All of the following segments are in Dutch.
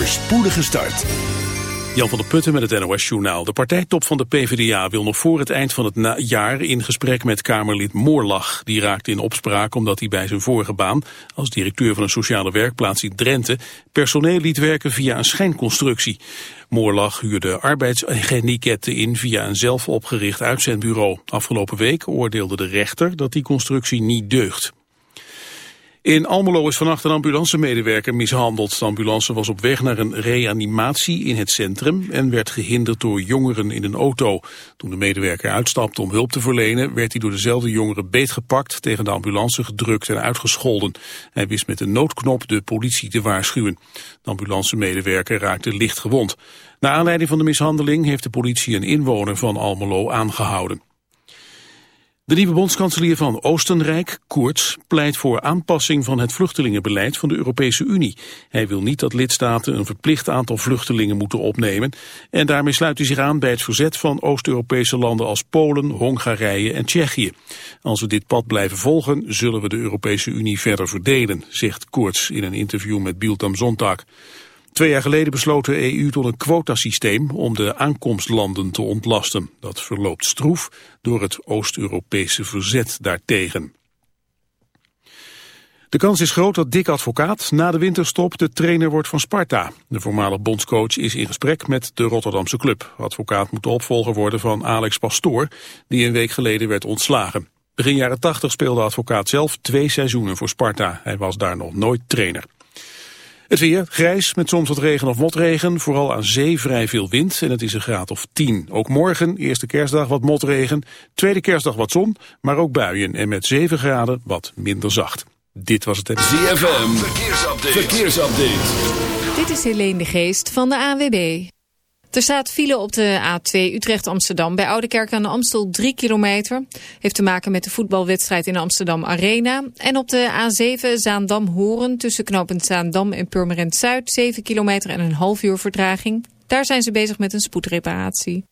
voor spoedige start. Jan van der Putten met het NOS-journaal. De partijtop van de PvdA wil nog voor het eind van het jaar in gesprek met Kamerlid Moorlach. Die raakte in opspraak omdat hij bij zijn vorige baan, als directeur van een sociale werkplaats in Drenthe, personeel liet werken via een schijnconstructie. Moorlach huurde arbeidsgenieketten in via een zelf opgericht uitzendbureau. Afgelopen week oordeelde de rechter dat die constructie niet deugt. In Almelo is vannacht een ambulancemedewerker mishandeld. De ambulance was op weg naar een reanimatie in het centrum en werd gehinderd door jongeren in een auto. Toen de medewerker uitstapte om hulp te verlenen, werd hij door dezelfde jongeren beetgepakt, tegen de ambulance gedrukt en uitgescholden. Hij wist met een noodknop de politie te waarschuwen. De ambulancemedewerker raakte licht gewond. Naar aanleiding van de mishandeling heeft de politie een inwoner van Almelo aangehouden. De nieuwe bondskanselier van Oostenrijk, Koerts, pleit voor aanpassing van het vluchtelingenbeleid van de Europese Unie. Hij wil niet dat lidstaten een verplicht aantal vluchtelingen moeten opnemen en daarmee sluit hij zich aan bij het verzet van Oost-Europese landen als Polen, Hongarije en Tsjechië. Als we dit pad blijven volgen, zullen we de Europese Unie verder verdelen, zegt Koerts in een interview met Bild am. Twee jaar geleden besloot de EU tot een quotasysteem om de aankomstlanden te ontlasten. Dat verloopt stroef door het Oost-Europese verzet daartegen. De kans is groot dat Dick Advocaat na de winterstop de trainer wordt van Sparta. De voormalig bondscoach is in gesprek met de Rotterdamse club. Advocaat moet de opvolger worden van Alex Pastoor, die een week geleden werd ontslagen. Begin jaren 80 speelde Advocaat zelf twee seizoenen voor Sparta. Hij was daar nog nooit trainer. Het weer, grijs met soms wat regen of motregen. Vooral aan zee vrij veel wind en het is een graad of 10. Ook morgen, eerste kerstdag wat motregen. Tweede kerstdag wat zon, maar ook buien. En met 7 graden wat minder zacht. Dit was het... ZFM, verkeersupdate. verkeersupdate. Dit is Helene de Geest van de AWB. Er staat file op de A2 Utrecht-Amsterdam bij Oudekerk aan de Amstel 3 kilometer. Heeft te maken met de voetbalwedstrijd in Amsterdam Arena. En op de A7 Zaandam-Horen tussen knooppunt Zaandam en Purmerend Zuid 7 kilometer en een half uur vertraging. Daar zijn ze bezig met een spoedreparatie.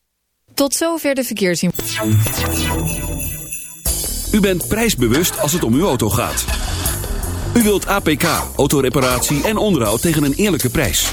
Tot zover de verkeersinformatie. U bent prijsbewust als het om uw auto gaat. U wilt APK, autoreparatie en onderhoud tegen een eerlijke prijs.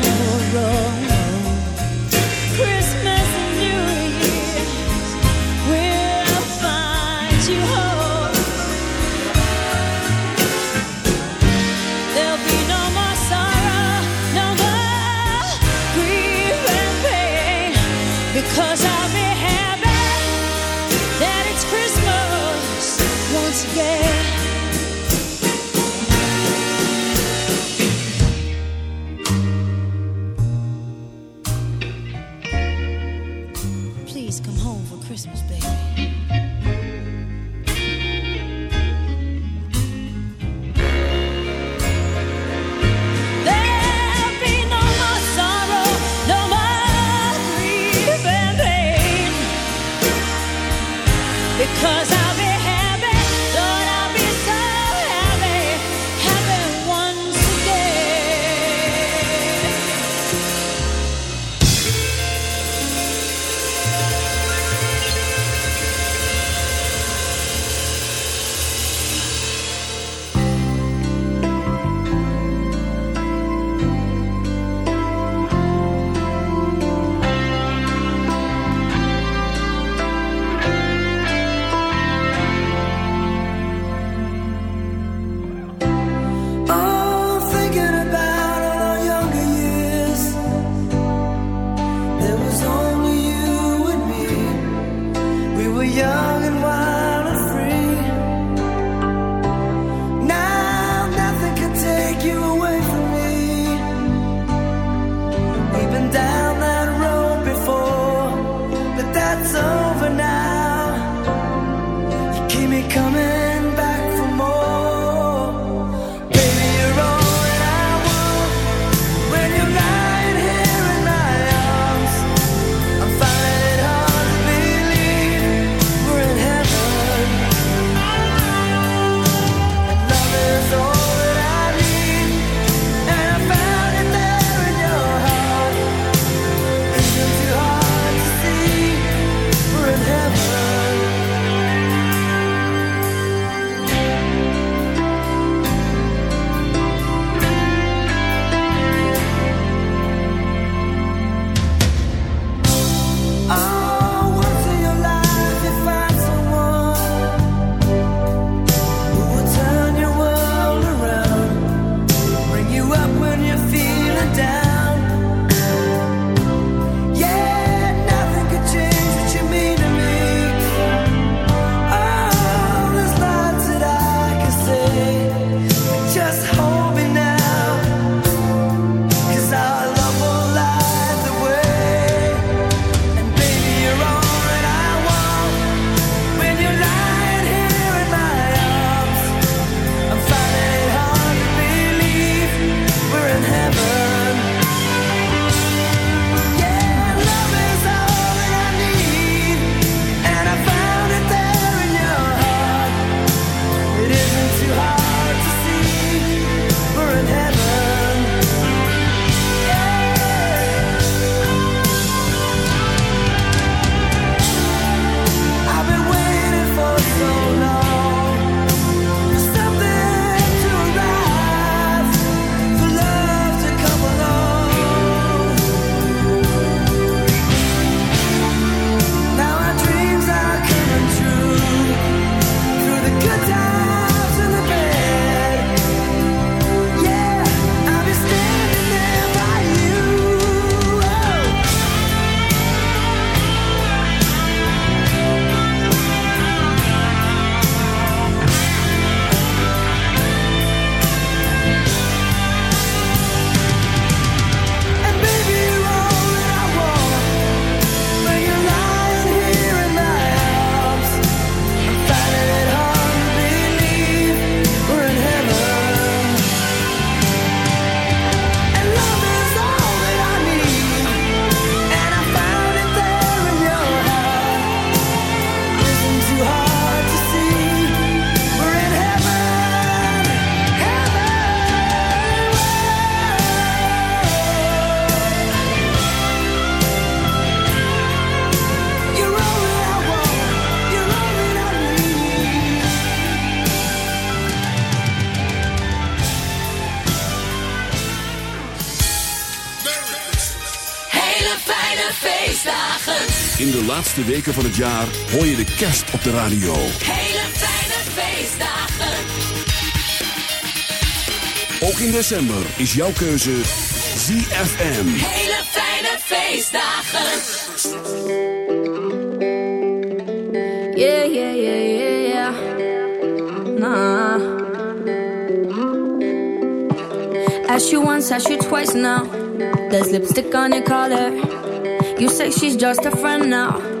tomorrow weken van het jaar hoor je de kerst op de radio. Hele fijne feestdagen. Ook in december is jouw keuze ZFM. Hele fijne feestdagen. Yeah, yeah, yeah, yeah, yeah. Nah. Ask you once, ask you twice now. There's lipstick on your collar. You say she's just a friend now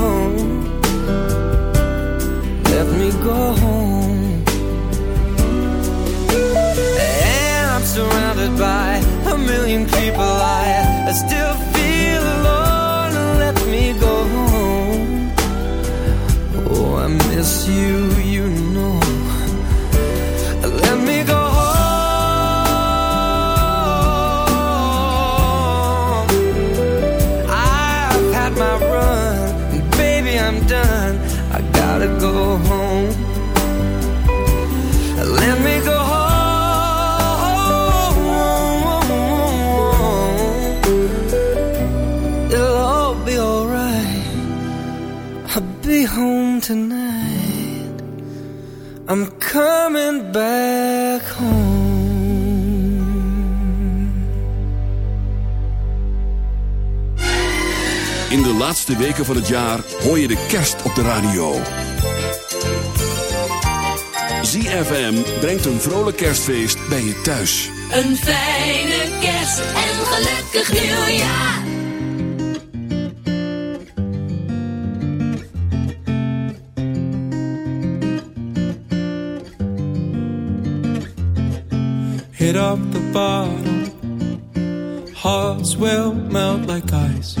Laatste weken van het jaar hoor je de kerst op de radio. ZFM brengt een vrolijk kerstfeest bij je thuis. Een fijne kerst en een gelukkig nieuwjaar. hit up the bottom. Hearts will melt like ice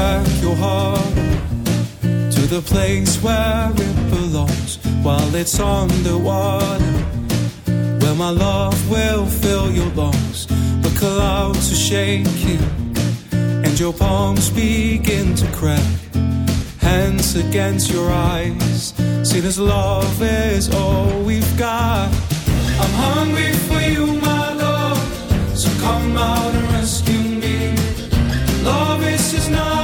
Drag your heart to the place where it belongs while it's underwater. Where my love will fill your lungs. The clouds are shaking and your palms begin to crack. Hands against your eyes. See, this love is all we've got. I'm hungry for you, my love. So come out and rescue me. Love is not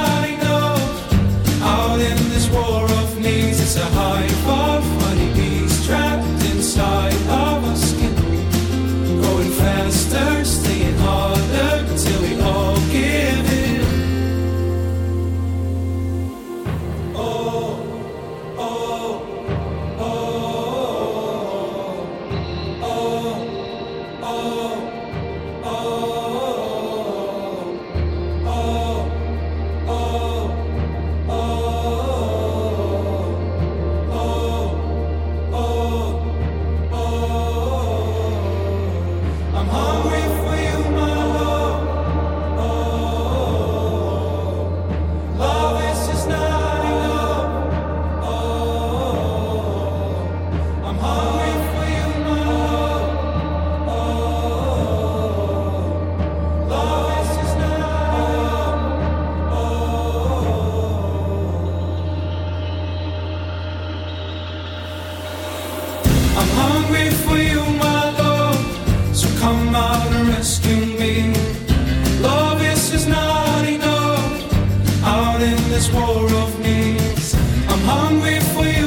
this war of needs. I'm hungry for you,